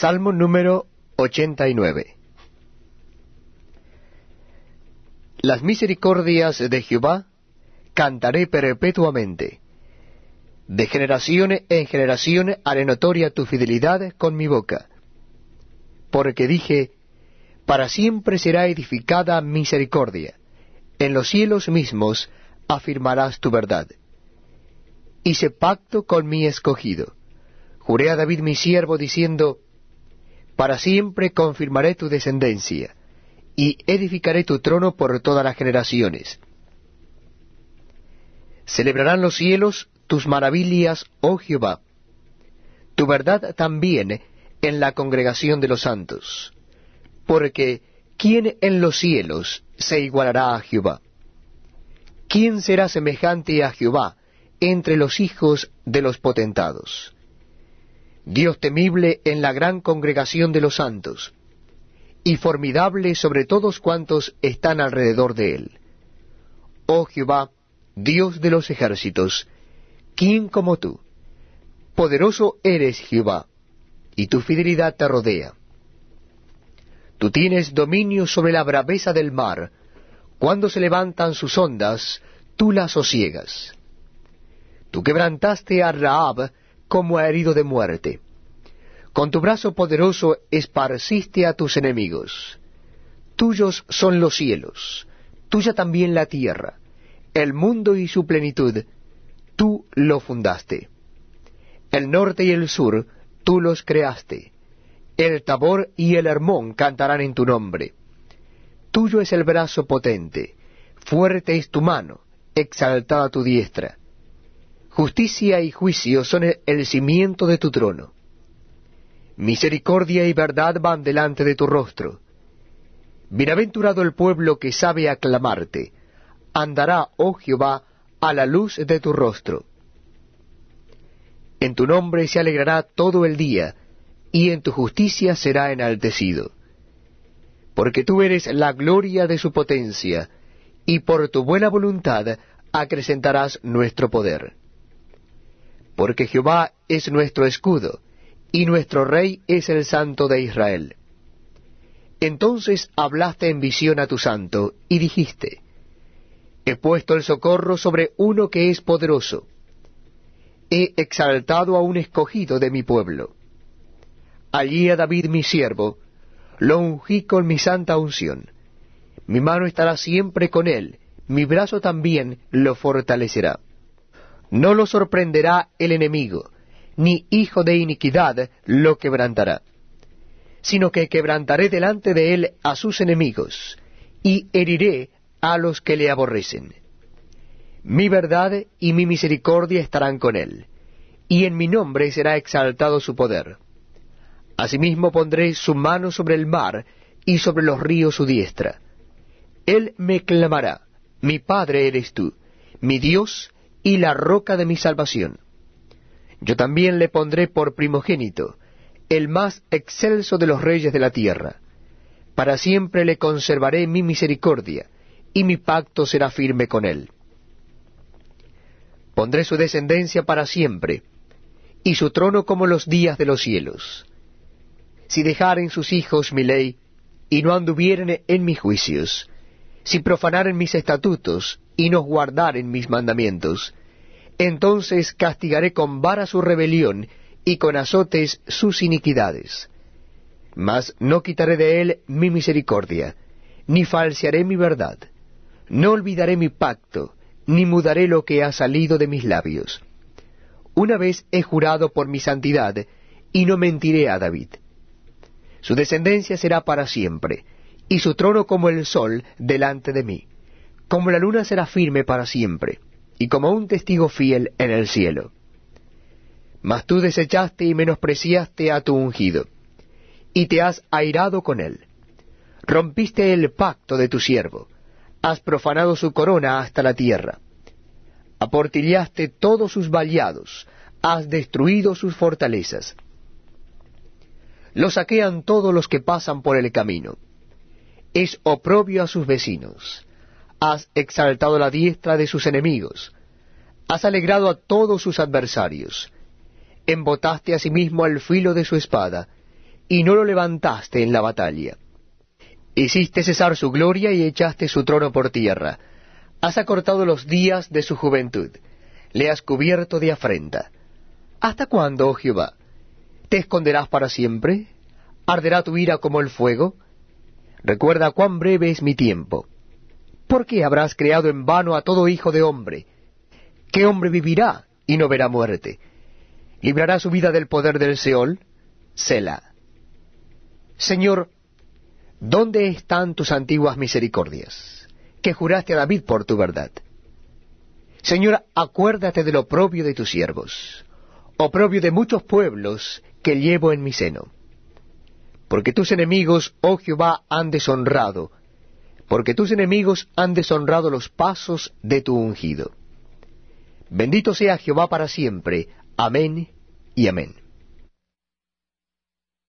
Salmo número 89 Las misericordias de Jehová cantaré perpetuamente. De generación en generación haré notoria tu fidelidad con mi boca. Porque dije, para siempre será edificada misericordia. En los cielos mismos afirmarás tu verdad. Hice pacto con mi escogido. Juré a David mi siervo diciendo, Para siempre confirmaré tu descendencia, y edificaré tu trono por todas las generaciones. Celebrarán los cielos tus maravillas, oh Jehová, tu verdad también en la congregación de los santos, porque ¿quién en los cielos se igualará a Jehová? ¿Quién será semejante a Jehová entre los hijos de los potentados? Dios temible en la gran congregación de los santos, y formidable sobre todos cuantos están alrededor de él. Oh Jehová, Dios de los ejércitos, ¿quién como tú? Poderoso eres Jehová, y tu fidelidad te rodea. Tú tienes dominio sobre la braveza del mar, cuando se levantan sus ondas, tú las sosiegas. Tú quebrantaste a Raab como a herido de muerte. Con tu brazo poderoso esparciste a tus enemigos. Tuyos son los cielos, tuya también la tierra el mundo y su plenitud, tú lo fundaste. El norte y el sur, tú los creaste. El Tabor y el Hermón cantarán en tu nombre. Tuyo es el brazo potente, fuerte es tu mano, exaltada tu diestra. Justicia y juicio son el cimiento de tu trono. Misericordia y verdad van delante de tu rostro. Bienaventurado el pueblo que sabe aclamarte andará, oh Jehová, a la luz de tu rostro. En tu nombre se alegrará todo el día, y en tu justicia será enaltecido. Porque tú eres la gloria de su potencia, y por tu buena voluntad acrecentarás nuestro poder. Porque Jehová es nuestro escudo, y nuestro Rey es el Santo de Israel. Entonces hablaste en visión a tu santo, y dijiste, He puesto el socorro sobre uno que es poderoso. He exaltado a un escogido de mi pueblo. Allí a David mi siervo, lo ungí con mi santa unción. Mi mano estará siempre con él, mi brazo también lo fortalecerá. No lo sorprenderá el enemigo, ni hijo de iniquidad lo quebrantará, sino que quebrantaré delante de él a sus enemigos, y heriré a los que le aborrecen. Mi verdad y mi misericordia estarán con él, y en mi nombre será exaltado su poder. Asimismo pondré su mano sobre el mar y sobre los ríos su diestra. Él me clamará, mi Padre eres tú, mi Dios y la roca de mi salvación. Yo también le pondré por primogénito, el más excelso de los reyes de la tierra. Para siempre le conservaré mi misericordia, y mi pacto será firme con él. Pondré su descendencia para siempre, y su trono como los días de los cielos. Si dejaren sus hijos mi ley, y no anduvieren en mis juicios, si profanaren mis estatutos, y no guardaren mis mandamientos, entonces castigaré con vara su rebelión, y con azotes sus iniquidades. Mas no quitaré de él mi misericordia, ni falsearé mi verdad no olvidaré mi pacto, ni mudaré lo que ha salido de mis labios. Una vez he jurado por mi santidad, y no mentiré a David. Su descendencia será para siempre, y su trono como el sol delante de mí. Como la luna será firme para siempre, y como un testigo fiel en el cielo. Mas tú desechaste y menospreciaste a tu ungido, y te has airado con él. Rompiste el pacto de tu siervo, has profanado su corona hasta la tierra. Aportillaste todos sus vallados, has destruido sus fortalezas. Lo saquean todos los que pasan por el camino. Es oprobio a sus vecinos. Has exaltado la diestra de sus enemigos. Has alegrado a todos sus adversarios. Embotaste asimismo sí al filo de su espada, y no lo levantaste en la batalla. Hiciste cesar su gloria y echaste su trono por tierra. Has acortado los días de su juventud. Le has cubierto de afrenta. ¿Hasta cuándo, oh Jehová? ¿Te esconderás para siempre? ¿Arderá tu ira como el fuego? Recuerda cuán breve es mi tiempo. ¿Por qué habrás creado en vano a todo hijo de hombre? ¿Qué hombre vivirá y no verá muerte? ¿Librará su vida del poder del Seol? Sela. Señor, ¿dónde están tus antiguas misericordias, que juraste a David por tu verdad? Señor, acuérdate de lo propio de tus siervos, oprobio de muchos pueblos que llevo en mi seno. Porque tus enemigos, oh Jehová, han deshonrado, porque tus enemigos han deshonrado los pasos de tu ungido. Bendito sea Jehová para siempre. Amén y amén.